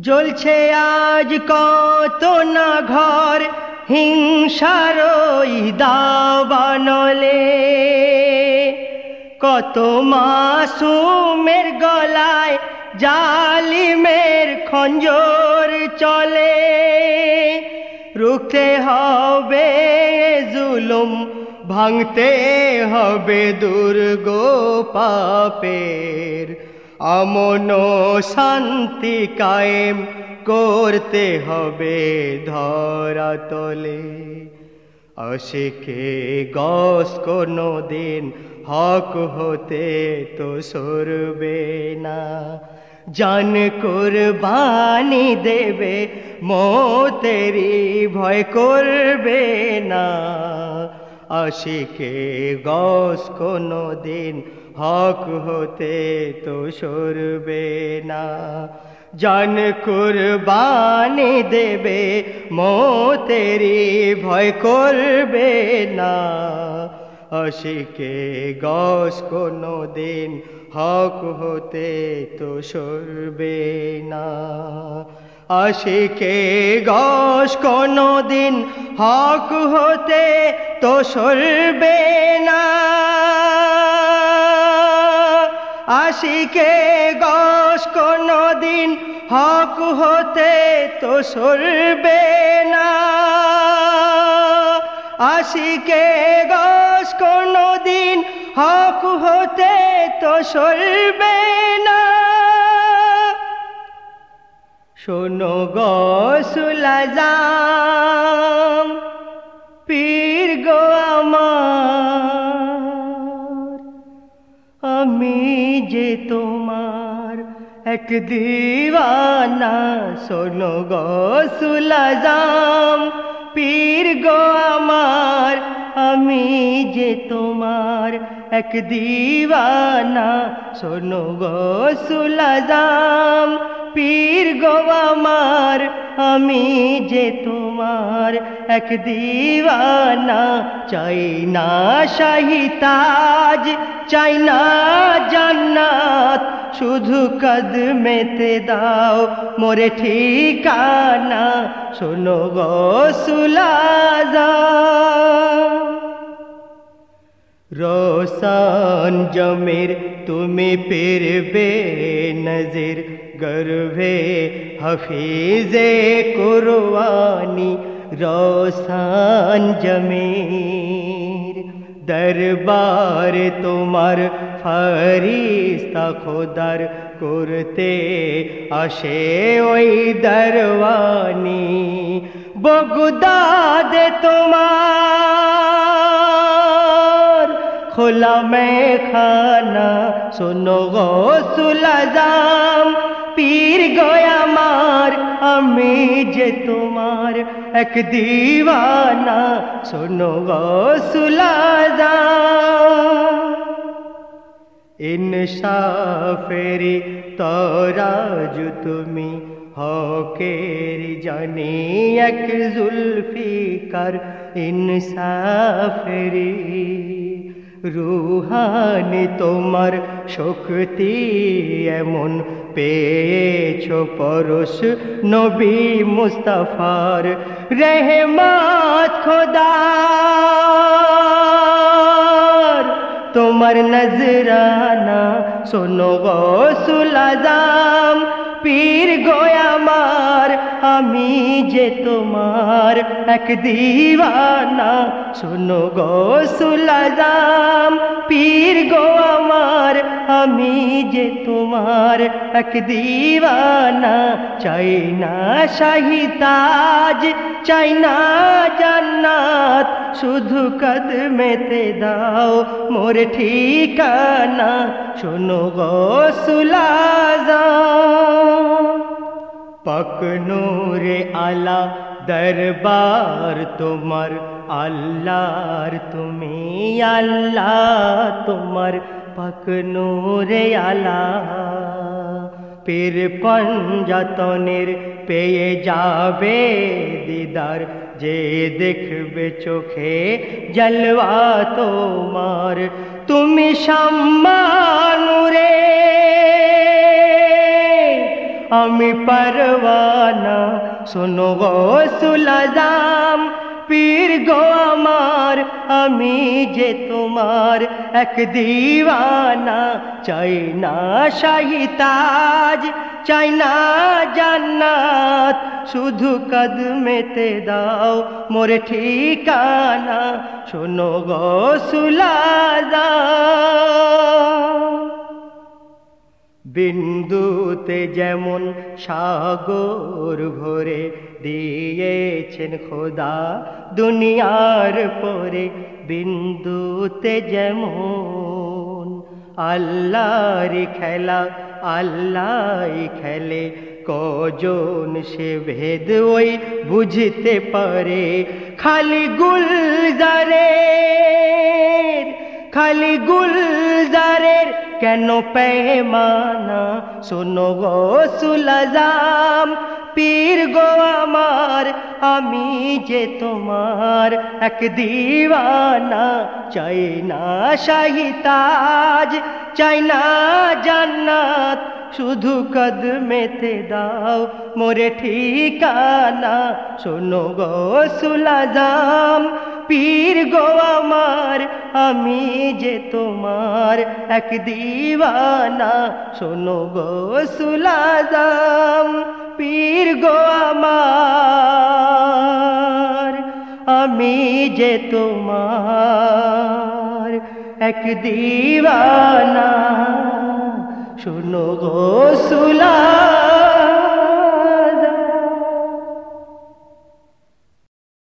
জ্বলছে আজ কত না ঘর, হিংসার ওই দাবানলে। কত মাসুমের গলায় জালিমের খঞ্জর চলে। রুখতে হবে জুলুম, ভাঙতে হবে দুর্গ পাপের আমন শান্তি কায়েম করতে হবে ধরা তলে আশিকে গস কোনো দিন হক হতে তো সরবে না। জান কুরবানি দেবে মোতেরি ভয় করবে না। আশিকে গস কোনো দিন হক হতে তো সরবে না। জান কুরবানি দেবে মোতেরি ভয় করবে না। আশিকে গস কোনো দিন হক হতে তো সরবে না। আশিকে গস কোনো দিন হক হতে তো সরবে না। আশিকে গস কোনো দিন হক হতে তো সরবে না। আশিকে গস কোনো দিন হক হতে তো সরবে না। শোনো গসুলাজাম পীর গো আমার। আমি যে তোমার এক দিওয়ানা, শোনো গসুলাজাম পীর গো আমার। আমি যে তোমার এক দিওয়ানা, শোনো গসুলাজাম পীর গো আমি যে তোমার এক দিওয়ানা, চাই না শাহি তাজ, চাই না জান্নাত শুধু কদমেতে দাও মোরে ঠিকানা শোনো গো সুলাজা রোশান জমির তুমি পেরবে নজর গর্ভে হাফিজে কুরবানি রোশান জমির দরবার তোমার ফরিস্তা খোদার করতে আসে ওই দরবানি বগুদাদে তোমার খোলা में খানা শোনো গো সুলাজাম পীর গোয়ামার আমি যে তোমার এক দিওয়ানা, শোনো গো সুলাজাম ইনসাফেরি তরাজ তুমি হকের জানি এক জুলফিকার ইনসাফেরি। রুহানি তোমার শক্তি এমন পেয়েছ পরশ নবী মুস্তাফার। রেহমাত খোদার তোমার নজরানা শোনো গো সুলাজাম পীর গোয়ামার আমি যে তোমার এক দিওয়ানা। শোনো গো সুলাজাম পীর গো আমার, আমি যে তোমার এক দিওয়ানা। চাই না শাহি তাজ, চাই না জান্নাত। শুধু কদমেতে দাও মোর ঠিকানা। শোনো গো সুলাজা পাক নূরে আলা দরবার তোমার আল্লাহর তুমি আল্লাহ তোমার পাক নূরে আলা পীর পঞ্জাতনের পেয়ে যাবে দিদার যে দেখবে চোখে জলওয়া তোমার তুমি সম্মানুরে আমি পারওয়ানা, শোনো গো সুলাজাম পীর গো আমার, আমি যে তোমার এক দিওয়ানা। চাই না শাহী তাজ চাই না জান্নাত। শুধু কদমেতে দাও মোরে ঠিকানা। শোনো গো সুলাজা বিন্দুতে যেমন সাগর ভরে দিয়েছেন খোদা, দুনিয়ার পরে বিন্দুতে যেমন আল্লাহর খেলা আল্লাহ খেলে, কজন সে ভেদ ওই বুঝতে পারে? খালি গুলজারের খালি গুলজারের কেন পেমানা শোনো গো সুলাজাম পীর গো আমার, আমি যে তোমার এক দিওয়ানা। চাই না শাহিতাজ চাই না জান্নাত শুধু কদমেতে দাও, মোরে ঠিকানা শোনো গো সুলাজাম। পীর গো আমার, আমি যে তোমার এক দিওয়ানা, শোনো গো সুলাজাম। পীর গো আমার, আমি যে তোমার এক দিওয়ানা। শোনো গো সুলা।